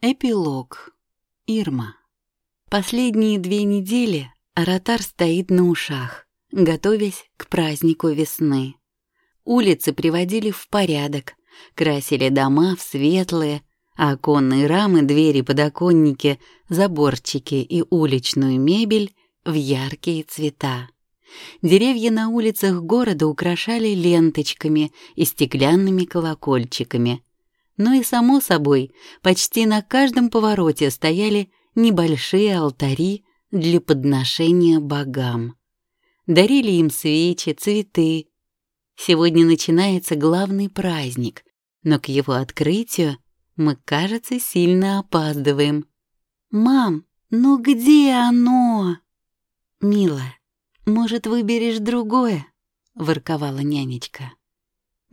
Эпилог. Ирма. Последние две недели Аратар стоит на ушах, готовясь к празднику весны. Улицы приводили в порядок, красили дома в светлые, а оконные рамы, двери, подоконники, заборчики и уличную мебель в яркие цвета. Деревья на улицах города украшали ленточками и стеклянными колокольчиками. Ну и, само собой, почти на каждом повороте стояли небольшие алтари для подношения богам. Дарили им свечи, цветы. Сегодня начинается главный праздник, но к его открытию мы, кажется, сильно опаздываем. «Мам, ну где оно?» «Милая, может, выберешь другое?» — ворковала нянечка.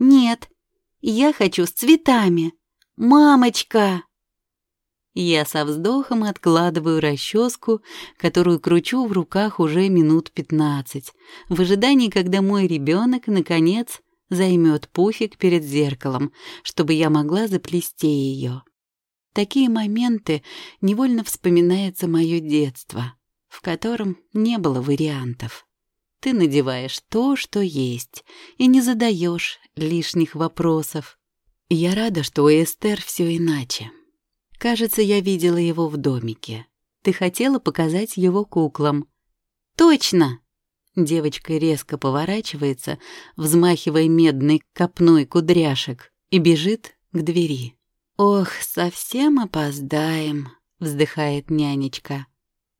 «Нет, я хочу с цветами. Мамочка!» Я со вздохом откладываю расческу, которую кручу в руках уже минут пятнадцать, в ожидании, когда мой ребенок, наконец, займет пуфик перед зеркалом, чтобы я могла заплести ее. Такие моменты невольно вспоминается мое детство, в котором не было вариантов. Ты надеваешь то, что есть, и не задаешь лишних вопросов. Я рада, что у Эстер все иначе. Кажется, я видела его в домике. Ты хотела показать его куклам. Точно! Девочка резко поворачивается, взмахивая медной копной кудряшек, и бежит к двери. «Ох, совсем опоздаем», — вздыхает нянечка.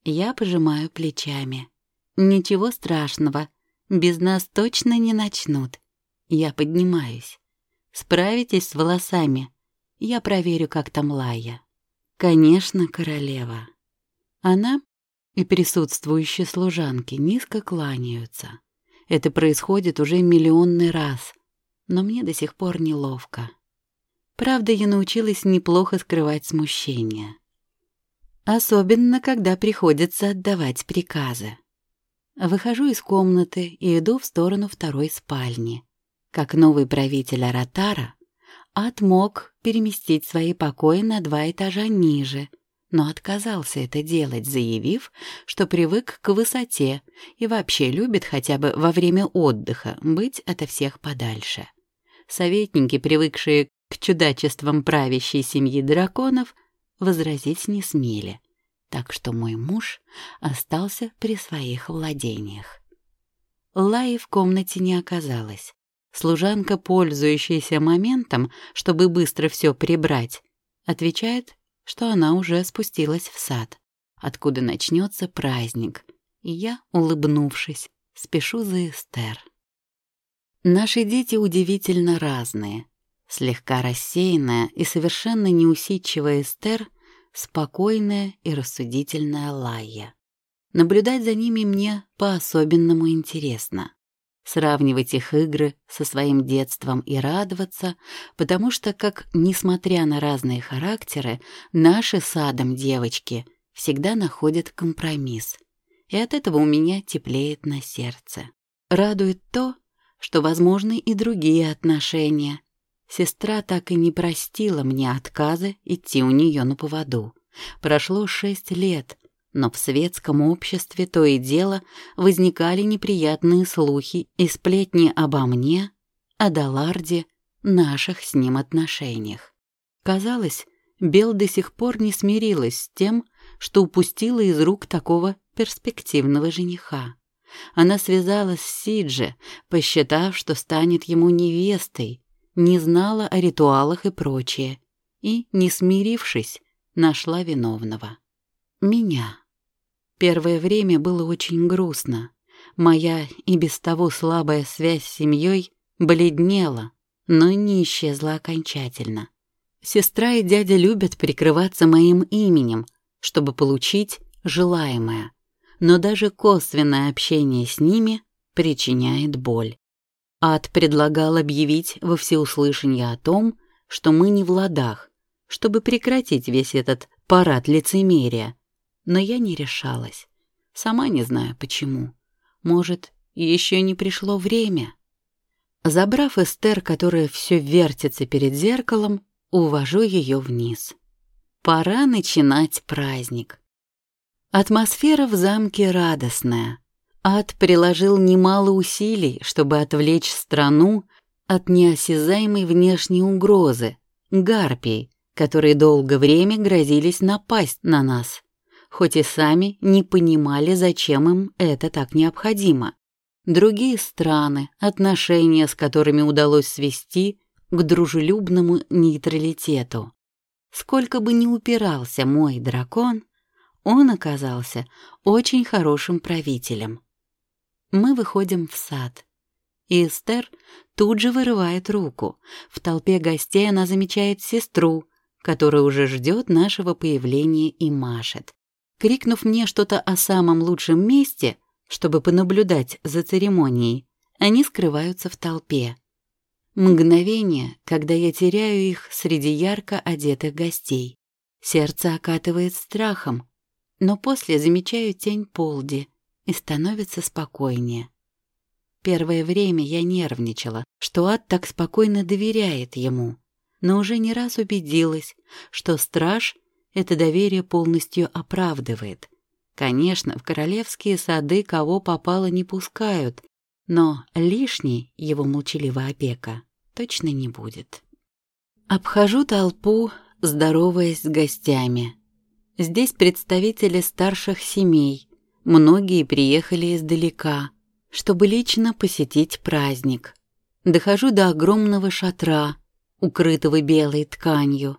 Я пожимаю плечами. «Ничего страшного, без нас точно не начнут. Я поднимаюсь. Справитесь с волосами. Я проверю, как там Лая». «Конечно, королева». Она и присутствующие служанки низко кланяются. Это происходит уже миллионный раз, но мне до сих пор неловко. Правда, я научилась неплохо скрывать смущение. Особенно, когда приходится отдавать приказы. Выхожу из комнаты и иду в сторону второй спальни. Как новый правитель Аратара, Ад мог переместить свои покои на два этажа ниже, но отказался это делать, заявив, что привык к высоте и вообще любит хотя бы во время отдыха быть ото всех подальше. Советники, привыкшие к чудачествам правящей семьи драконов, возразить не смели так что мой муж остался при своих владениях. Лаи в комнате не оказалось. Служанка, пользующаяся моментом, чтобы быстро все прибрать, отвечает, что она уже спустилась в сад, откуда начнется праздник, и я, улыбнувшись, спешу за Эстер. Наши дети удивительно разные. Слегка рассеянная и совершенно неусидчивая Эстер спокойная и рассудительная Лайя. Наблюдать за ними мне по-особенному интересно. Сравнивать их игры со своим детством и радоваться, потому что, как, несмотря на разные характеры, наши садом девочки всегда находят компромисс. И от этого у меня теплеет на сердце. Радует то, что возможны и другие отношения, Сестра так и не простила мне отказа идти у нее на поводу. Прошло шесть лет, но в светском обществе то и дело возникали неприятные слухи и сплетни обо мне, о Даларде, наших с ним отношениях. Казалось, Бел до сих пор не смирилась с тем, что упустила из рук такого перспективного жениха. Она связалась с Сиджи, посчитав, что станет ему невестой, не знала о ритуалах и прочее, и, не смирившись, нашла виновного. Меня. Первое время было очень грустно. Моя и без того слабая связь с семьей бледнела, но не исчезла окончательно. Сестра и дядя любят прикрываться моим именем, чтобы получить желаемое, но даже косвенное общение с ними причиняет боль. Ад предлагал объявить во всеуслышание о том, что мы не в ладах, чтобы прекратить весь этот парад лицемерия. Но я не решалась. Сама не знаю почему. Может, еще не пришло время? Забрав Эстер, которая все вертится перед зеркалом, увожу ее вниз. Пора начинать праздник. Атмосфера в замке радостная. Ад приложил немало усилий, чтобы отвлечь страну от неосязаемой внешней угрозы — гарпий, которые долгое время грозились напасть на нас, хоть и сами не понимали, зачем им это так необходимо. Другие страны, отношения с которыми удалось свести к дружелюбному нейтралитету. Сколько бы ни упирался мой дракон, он оказался очень хорошим правителем. Мы выходим в сад. И Эстер тут же вырывает руку. В толпе гостей она замечает сестру, которая уже ждет нашего появления и машет. Крикнув мне что-то о самом лучшем месте, чтобы понаблюдать за церемонией, они скрываются в толпе. Мгновение, когда я теряю их среди ярко одетых гостей. Сердце окатывает страхом, но после замечаю тень Полди и становится спокойнее. Первое время я нервничала, что ад так спокойно доверяет ему, но уже не раз убедилась, что страж это доверие полностью оправдывает. Конечно, в королевские сады кого попало не пускают, но лишней его молчаливая опека точно не будет. Обхожу толпу, здороваясь с гостями. Здесь представители старших семей, многие приехали издалека, чтобы лично посетить праздник. Дохожу до огромного шатра, укрытого белой тканью.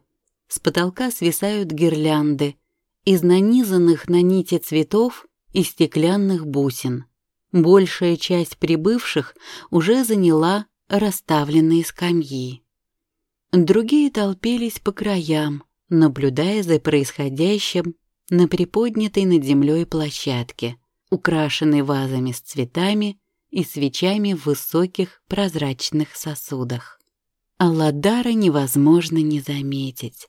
С потолка свисают гирлянды из нанизанных на нити цветов и стеклянных бусин. Большая часть прибывших уже заняла расставленные скамьи. Другие толпились по краям, наблюдая за происходящим на приподнятой над землей площадке, украшенной вазами с цветами и свечами в высоких прозрачных сосудах. Алладара невозможно не заметить.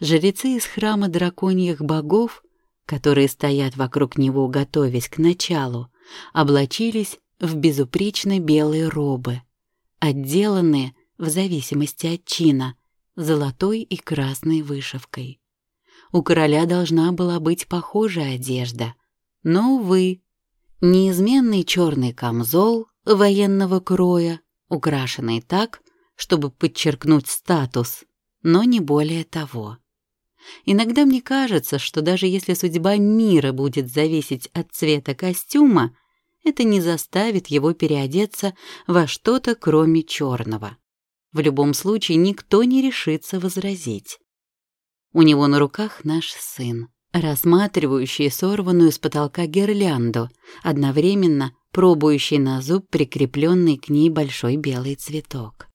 Жрецы из храма драконьих богов, которые стоят вокруг него, готовясь к началу, облачились в безупречно белые робы, отделанные, в зависимости от чина, золотой и красной вышивкой. У короля должна была быть похожая одежда, но, увы, неизменный черный камзол военного кроя, украшенный так, чтобы подчеркнуть статус, но не более того. Иногда мне кажется, что даже если судьба мира будет зависеть от цвета костюма, это не заставит его переодеться во что-то кроме черного. В любом случае никто не решится возразить. У него на руках наш сын, рассматривающий сорванную с потолка гирлянду, одновременно пробующий на зуб прикрепленный к ней большой белый цветок.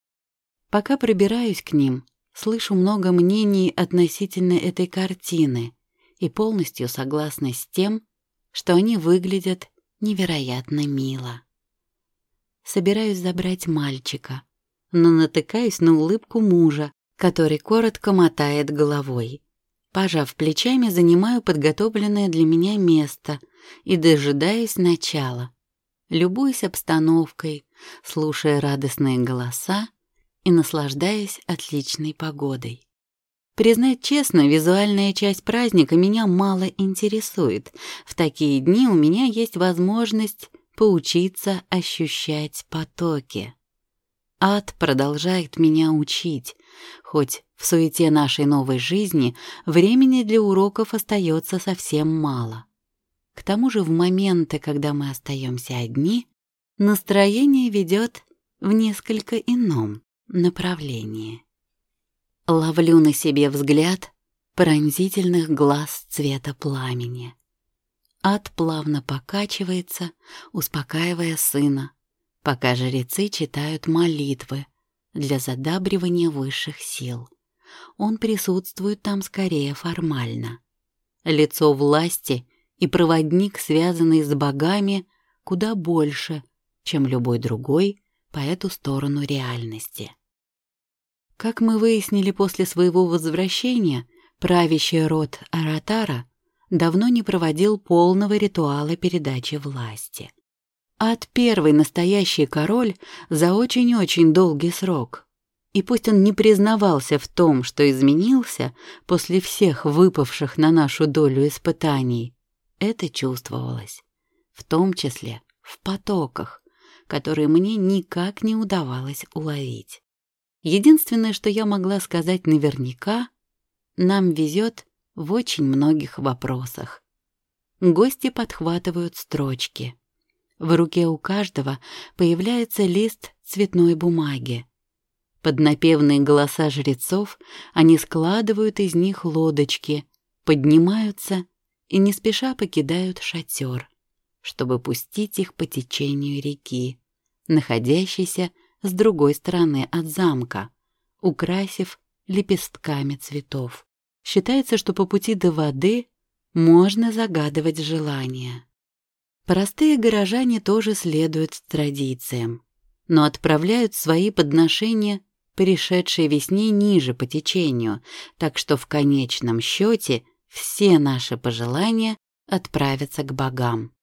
Пока пробираюсь к ним, слышу много мнений относительно этой картины и полностью согласна с тем, что они выглядят невероятно мило. Собираюсь забрать мальчика, но натыкаюсь на улыбку мужа, который коротко мотает головой. Пожав плечами, занимаю подготовленное для меня место и дожидаюсь начала. Любуюсь обстановкой, слушая радостные голоса и наслаждаясь отличной погодой. Признать честно, визуальная часть праздника меня мало интересует. В такие дни у меня есть возможность поучиться ощущать потоки. Ад продолжает меня учить, хоть в суете нашей новой жизни времени для уроков остается совсем мало. К тому же в моменты, когда мы остаемся одни, настроение ведет в несколько ином направлении. Ловлю на себе взгляд пронзительных глаз цвета пламени. Ад плавно покачивается, успокаивая сына, пока жрецы читают молитвы для задабривания высших сил. Он присутствует там скорее формально. Лицо власти и проводник, связанный с богами, куда больше, чем любой другой по эту сторону реальности. Как мы выяснили после своего возвращения, правящий род Аратара давно не проводил полного ритуала передачи власти. От первый настоящий король за очень-очень долгий срок. И пусть он не признавался в том, что изменился после всех выпавших на нашу долю испытаний, это чувствовалось, в том числе в потоках, которые мне никак не удавалось уловить. Единственное, что я могла сказать наверняка, нам везет в очень многих вопросах. Гости подхватывают строчки. В руке у каждого появляется лист цветной бумаги. Под напевные голоса жрецов они складывают из них лодочки, поднимаются и не спеша покидают шатер, чтобы пустить их по течению реки, находящейся с другой стороны от замка, украсив лепестками цветов. Считается, что по пути до воды можно загадывать желания. Простые горожане тоже следуют традициям, но отправляют свои подношения пришедшей весне ниже по течению, так что в конечном счете все наши пожелания отправятся к богам.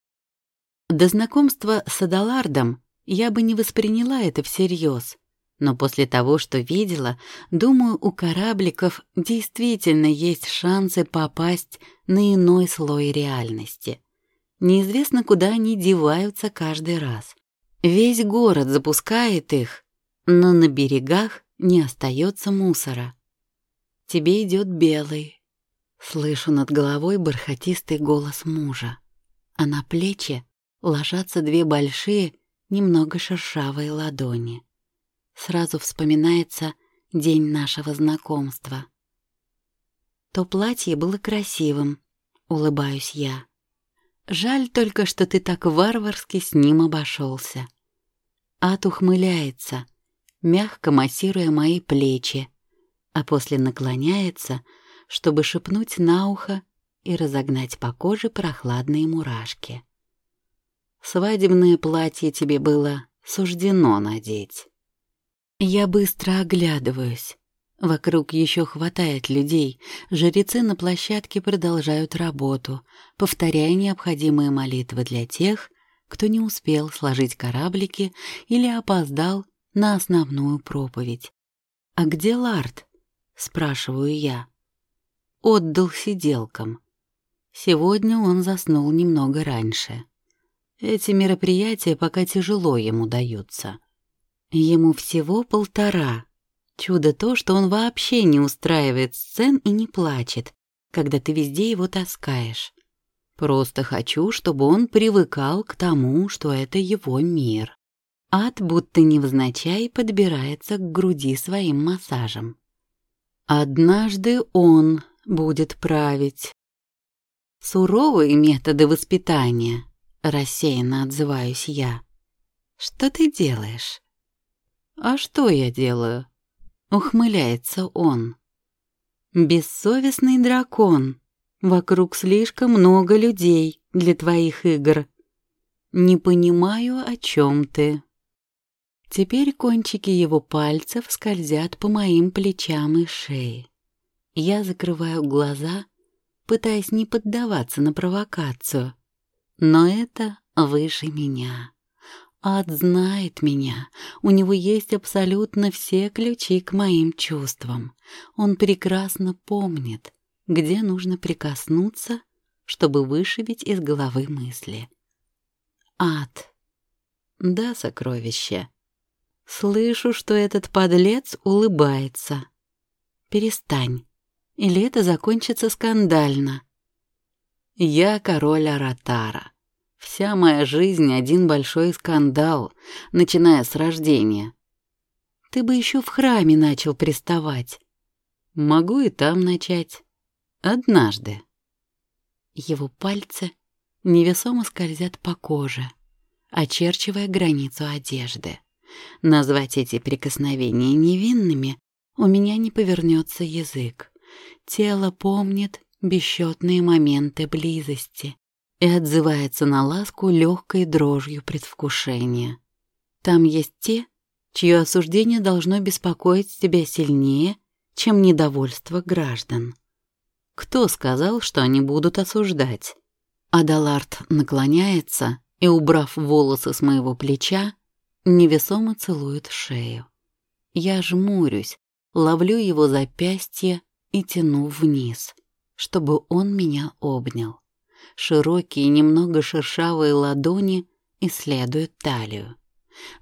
До знакомства с Адалардом я бы не восприняла это всерьез, но после того, что видела, думаю, у корабликов действительно есть шансы попасть на иной слой реальности. Неизвестно, куда они деваются каждый раз. Весь город запускает их, но на берегах не остается мусора. Тебе идет белый. Слышу над головой бархатистый голос мужа, а на плечи ложатся две большие, немного шершавые ладони. Сразу вспоминается день нашего знакомства. То платье было красивым, улыбаюсь я. Жаль только, что ты так варварски с ним обошелся. Ат ухмыляется, мягко массируя мои плечи, а после наклоняется, чтобы шепнуть на ухо и разогнать по коже прохладные мурашки. Свадебное платье тебе было суждено надеть. Я быстро оглядываюсь. Вокруг еще хватает людей. Жрецы на площадке продолжают работу, повторяя необходимые молитвы для тех, кто не успел сложить кораблики или опоздал на основную проповедь. «А где Ларт?» — спрашиваю я. Отдал сиделкам. Сегодня он заснул немного раньше. Эти мероприятия пока тяжело ему даются. Ему всего полтора. Чудо то, что он вообще не устраивает сцен и не плачет, когда ты везде его таскаешь. Просто хочу, чтобы он привыкал к тому, что это его мир. Ад будто невзначай подбирается к груди своим массажем. Однажды он будет править. Суровые методы воспитания, рассеянно отзываюсь я. Что ты делаешь? А что я делаю? Ухмыляется он. Бессовестный дракон. Вокруг слишком много людей для твоих игр. Не понимаю, о чем ты. Теперь кончики его пальцев скользят по моим плечам и шее. Я закрываю глаза, пытаясь не поддаваться на провокацию. Но это выше меня. Ад знает меня. У него есть абсолютно все ключи к моим чувствам. Он прекрасно помнит, где нужно прикоснуться, чтобы вышибить из головы мысли. Ад. Да, сокровище. Слышу, что этот подлец улыбается. Перестань, или это закончится скандально. Я король Аратара. Вся моя жизнь — один большой скандал, начиная с рождения. Ты бы еще в храме начал приставать. Могу и там начать. Однажды. Его пальцы невесомо скользят по коже, очерчивая границу одежды. Назвать эти прикосновения невинными у меня не повернется язык. Тело помнит бесчетные моменты близости и отзывается на ласку легкой дрожью предвкушения. Там есть те, чье осуждение должно беспокоить тебя сильнее, чем недовольство граждан. Кто сказал, что они будут осуждать? Адалард наклоняется и, убрав волосы с моего плеча, невесомо целует шею. Я жмурюсь, ловлю его запястье и тяну вниз, чтобы он меня обнял. Широкие, немного шершавые ладони исследуют талию.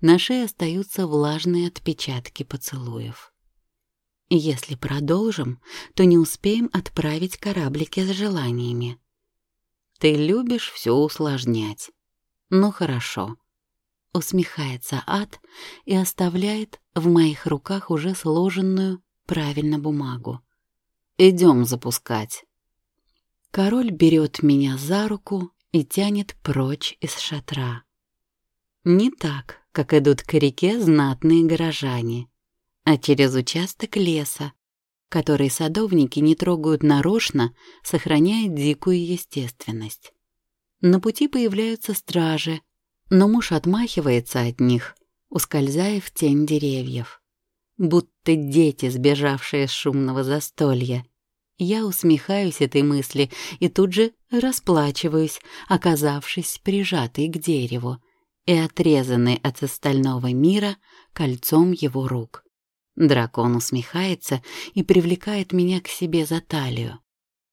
На шее остаются влажные отпечатки поцелуев. Если продолжим, то не успеем отправить кораблики с желаниями. Ты любишь все усложнять. Ну хорошо. Усмехается ад и оставляет в моих руках уже сложенную правильно бумагу. Идем запускать. Король берет меня за руку и тянет прочь из шатра. Не так, как идут к реке знатные горожане, а через участок леса, который садовники не трогают нарочно, сохраняя дикую естественность. На пути появляются стражи, но муж отмахивается от них, ускользая в тень деревьев. Будто дети, сбежавшие с шумного застолья. Я усмехаюсь этой мысли и тут же расплачиваюсь, оказавшись прижатой к дереву и отрезанной от остального мира кольцом его рук. Дракон усмехается и привлекает меня к себе за талию.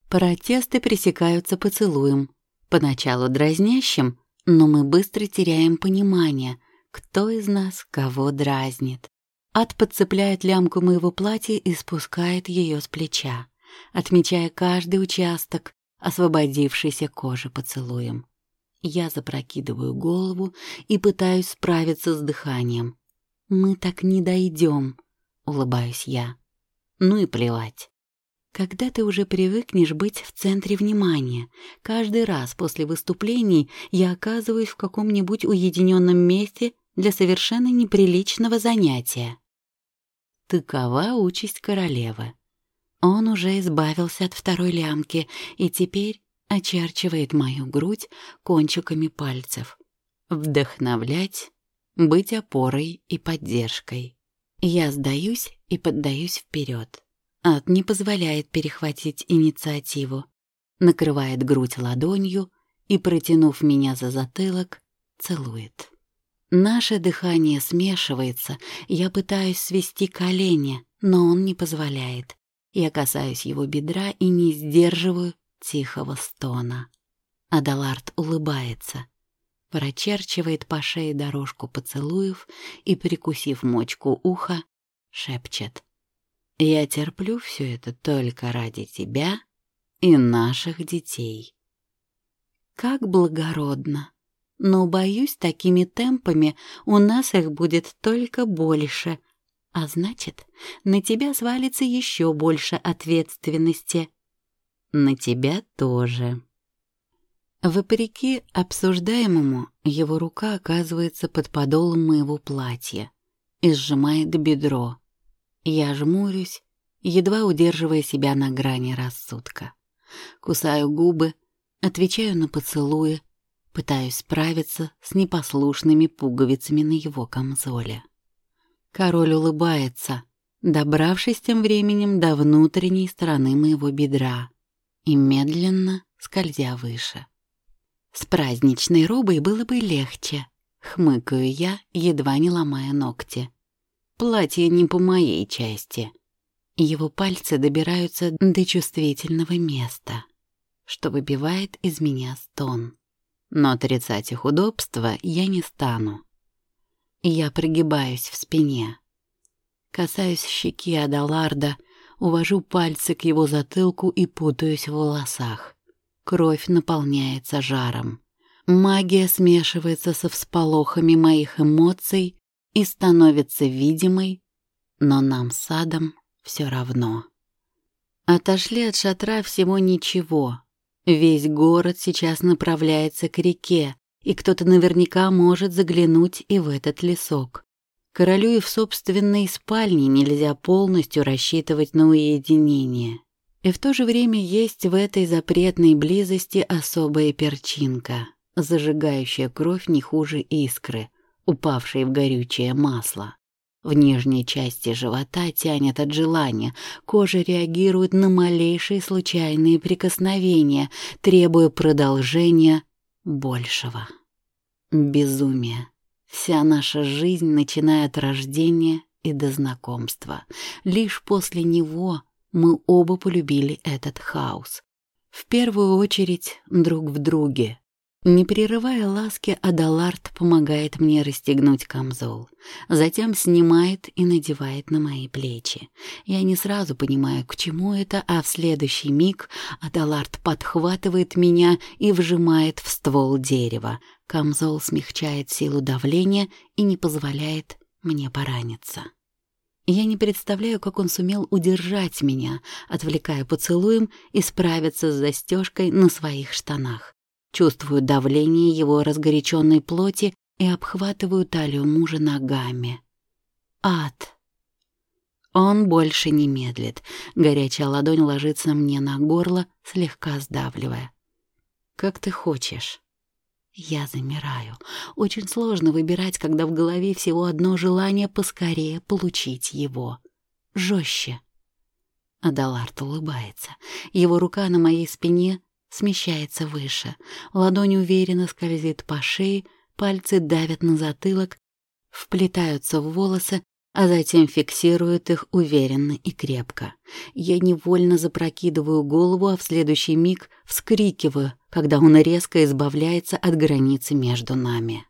Протесты пресекаются поцелуем, поначалу дразнящим, но мы быстро теряем понимание, кто из нас кого дразнит. Ад подцепляет лямку моего платья и спускает ее с плеча, отмечая каждый участок освободившейся кожи поцелуем. Я запрокидываю голову и пытаюсь справиться с дыханием. «Мы так не дойдем», — улыбаюсь я. «Ну и плевать». Когда ты уже привыкнешь быть в центре внимания, каждый раз после выступлений я оказываюсь в каком-нибудь уединенном месте для совершенно неприличного занятия. Такова участь королевы. Он уже избавился от второй лямки и теперь очерчивает мою грудь кончиками пальцев. Вдохновлять, быть опорой и поддержкой. Я сдаюсь и поддаюсь вперед. Ад не позволяет перехватить инициативу. Накрывает грудь ладонью и, протянув меня за затылок, целует. Наше дыхание смешивается, я пытаюсь свести колени, но он не позволяет. Я касаюсь его бедра и не сдерживаю тихого стона. Адалард улыбается, прочерчивает по шее дорожку поцелуев и, прикусив мочку уха, шепчет. «Я терплю все это только ради тебя и наших детей». Как благородно! Но, боюсь, такими темпами у нас их будет только больше, а значит, на тебя свалится еще больше ответственности. На тебя тоже. Вопреки обсуждаемому, его рука оказывается под подолом моего платья и сжимает бедро. Я жмурюсь, едва удерживая себя на грани рассудка. Кусаю губы, отвечаю на поцелуи, пытаюсь справиться с непослушными пуговицами на его камзоле. Король улыбается, добравшись тем временем до внутренней стороны моего бедра и медленно скользя выше. С праздничной робой было бы легче, хмыкаю я, едва не ломая ногти. Платье не по моей части. Его пальцы добираются до чувствительного места, что выбивает из меня стон. Но отрицать их удобства я не стану. Я пригибаюсь в спине. Касаюсь щеки Адаларда, увожу пальцы к его затылку и путаюсь в волосах. Кровь наполняется жаром. Магия смешивается со всполохами моих эмоций и становится видимой, но нам с Адом все равно. Отошли от шатра всего ничего. Весь город сейчас направляется к реке, и кто-то наверняка может заглянуть и в этот лесок. Королю и в собственной спальне нельзя полностью рассчитывать на уединение. И в то же время есть в этой запретной близости особая перчинка, зажигающая кровь не хуже искры, упавшей в горючее масло. В нижней части живота тянет от желания, кожа реагирует на малейшие случайные прикосновения, требуя продолжения большего. Безумие. Вся наша жизнь, начиная от рождения, и до знакомства. Лишь после него мы оба полюбили этот хаос. В первую очередь друг в друге. Не прерывая ласки, Адалард помогает мне расстегнуть камзол. Затем снимает и надевает на мои плечи. Я не сразу понимаю, к чему это, а в следующий миг Адалард подхватывает меня и вжимает в ствол дерева. Камзол смягчает силу давления и не позволяет мне пораниться. Я не представляю, как он сумел удержать меня, отвлекая поцелуем и справиться с застежкой на своих штанах. Чувствую давление его разгоряченной плоти и обхватываю талию мужа ногами. Ад. Он больше не медлит. Горячая ладонь ложится мне на горло, слегка сдавливая. «Как ты хочешь». Я замираю. Очень сложно выбирать, когда в голове всего одно желание поскорее получить его. Жестче. Адалард улыбается. Его рука на моей спине смещается выше. Ладонь уверенно скользит по шее, пальцы давят на затылок, вплетаются в волосы, а затем фиксируют их уверенно и крепко. Я невольно запрокидываю голову, а в следующий миг вскрикиваю, когда он резко избавляется от границы между нами.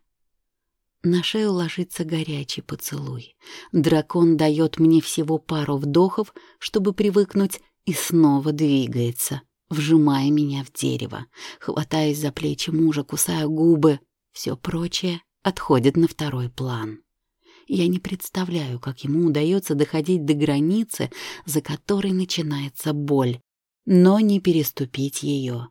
На шею ложится горячий поцелуй. Дракон дает мне всего пару вдохов, чтобы привыкнуть, и снова двигается — вжимая меня в дерево, хватаясь за плечи мужа, кусая губы. Все прочее отходит на второй план. Я не представляю, как ему удается доходить до границы, за которой начинается боль, но не переступить ее.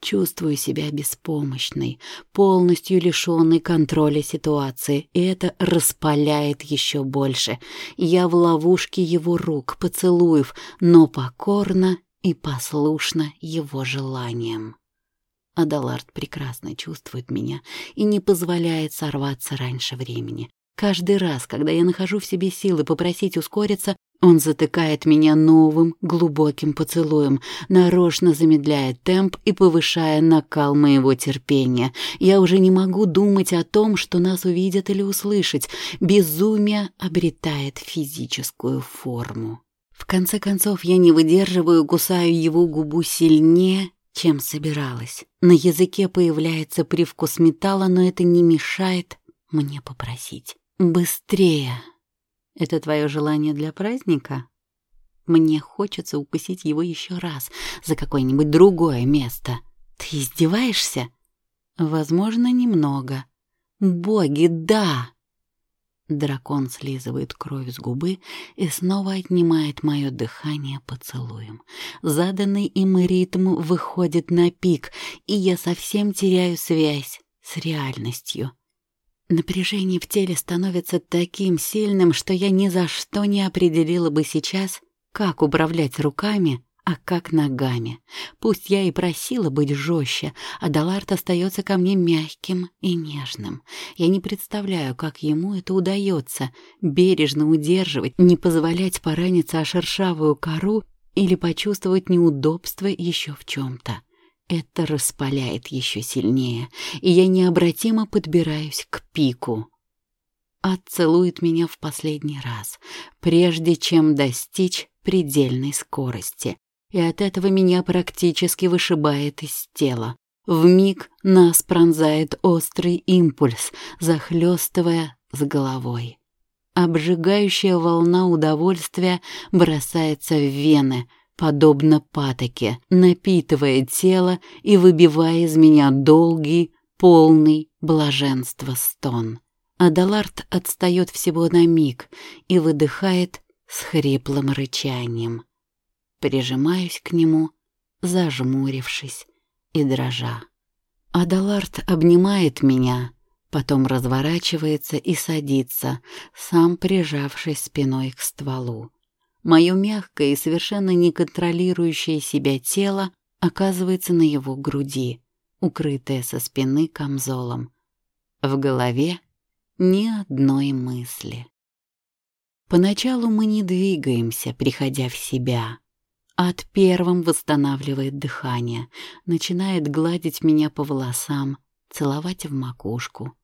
Чувствую себя беспомощной, полностью лишенной контроля ситуации, и это распаляет еще больше. Я в ловушке его рук, поцелуев, но покорно и послушна его желаниям. Адалард прекрасно чувствует меня и не позволяет сорваться раньше времени. Каждый раз, когда я нахожу в себе силы попросить ускориться, он затыкает меня новым глубоким поцелуем, нарочно замедляет темп и повышая накал моего терпения. Я уже не могу думать о том, что нас увидят или услышать. Безумие обретает физическую форму. В конце концов, я не выдерживаю, кусаю его губу сильнее, чем собиралась. На языке появляется привкус металла, но это не мешает мне попросить. «Быстрее!» «Это твое желание для праздника?» Мне хочется укусить его еще раз за какое-нибудь другое место. Ты издеваешься? Возможно, немного. Боги, да! Дракон слизывает кровь с губы и снова отнимает мое дыхание поцелуем. Заданный им ритм выходит на пик, и я совсем теряю связь с реальностью. Напряжение в теле становится таким сильным, что я ни за что не определила бы сейчас, как управлять руками а как ногами. Пусть я и просила быть жестче, а Даларт остается ко мне мягким и нежным. Я не представляю, как ему это удается — бережно удерживать, не позволять пораниться о шершавую кору или почувствовать неудобство еще в чем-то. Это распаляет еще сильнее, и я необратимо подбираюсь к пику. Отцелует меня в последний раз, прежде чем достичь предельной скорости и от этого меня практически вышибает из тела. В миг нас пронзает острый импульс, захлестывая с головой. Обжигающая волна удовольствия бросается в вены, подобно патоке, напитывая тело и выбивая из меня долгий, полный блаженства стон. Адалард отстает всего на миг и выдыхает с хриплым рычанием прижимаюсь к нему, зажмурившись и дрожа. Адалард обнимает меня, потом разворачивается и садится, сам прижавшись спиной к стволу. Мое мягкое и совершенно не контролирующее себя тело оказывается на его груди, укрытое со спины камзолом. В голове ни одной мысли. Поначалу мы не двигаемся, приходя в себя. Ад первым восстанавливает дыхание, начинает гладить меня по волосам, целовать в макушку.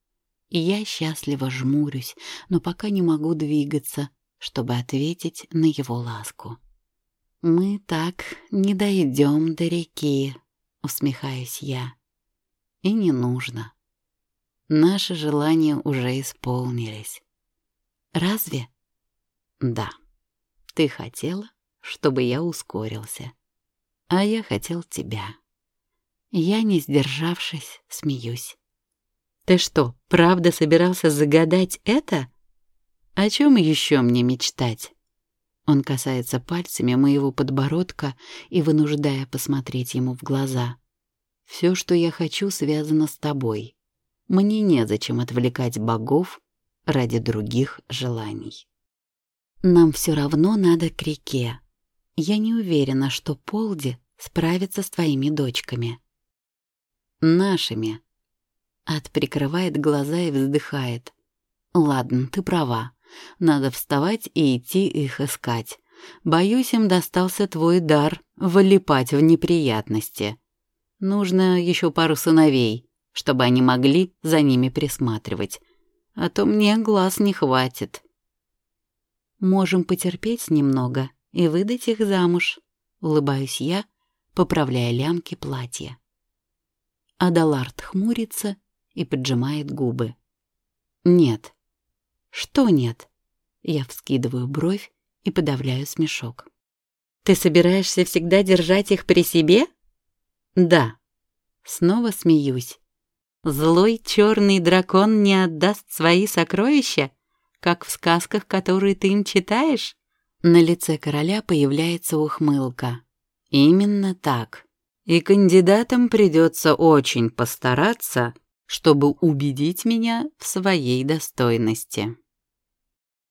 И я счастливо жмурюсь, но пока не могу двигаться, чтобы ответить на его ласку. «Мы так не дойдем до реки», — усмехаюсь я. «И не нужно. Наши желания уже исполнились». «Разве?» «Да. Ты хотела, чтобы я ускорился. А я хотел тебя». Я, не сдержавшись, смеюсь. «Ты что, правда собирался загадать это? О чем еще мне мечтать?» Он касается пальцами моего подбородка и вынуждая посмотреть ему в глаза. «Все, что я хочу, связано с тобой. Мне незачем отвлекать богов ради других желаний. Нам все равно надо к реке. Я не уверена, что Полди справится с твоими дочками. Нашими. Ад прикрывает глаза и вздыхает. Ладно, ты права. Надо вставать и идти их искать. Боюсь, им достался твой дар вылипать в неприятности. Нужно еще пару сыновей, чтобы они могли за ними присматривать. А то мне глаз не хватит. Можем потерпеть немного и выдать их замуж, улыбаюсь я, поправляя лямки платья. Адалард хмурится и поджимает губы. «Нет». «Что нет?» Я вскидываю бровь и подавляю смешок. «Ты собираешься всегда держать их при себе?» «Да». Снова смеюсь. «Злой черный дракон не отдаст свои сокровища, как в сказках, которые ты им читаешь?» На лице короля появляется ухмылка. «Именно так» и кандидатам придется очень постараться, чтобы убедить меня в своей достойности.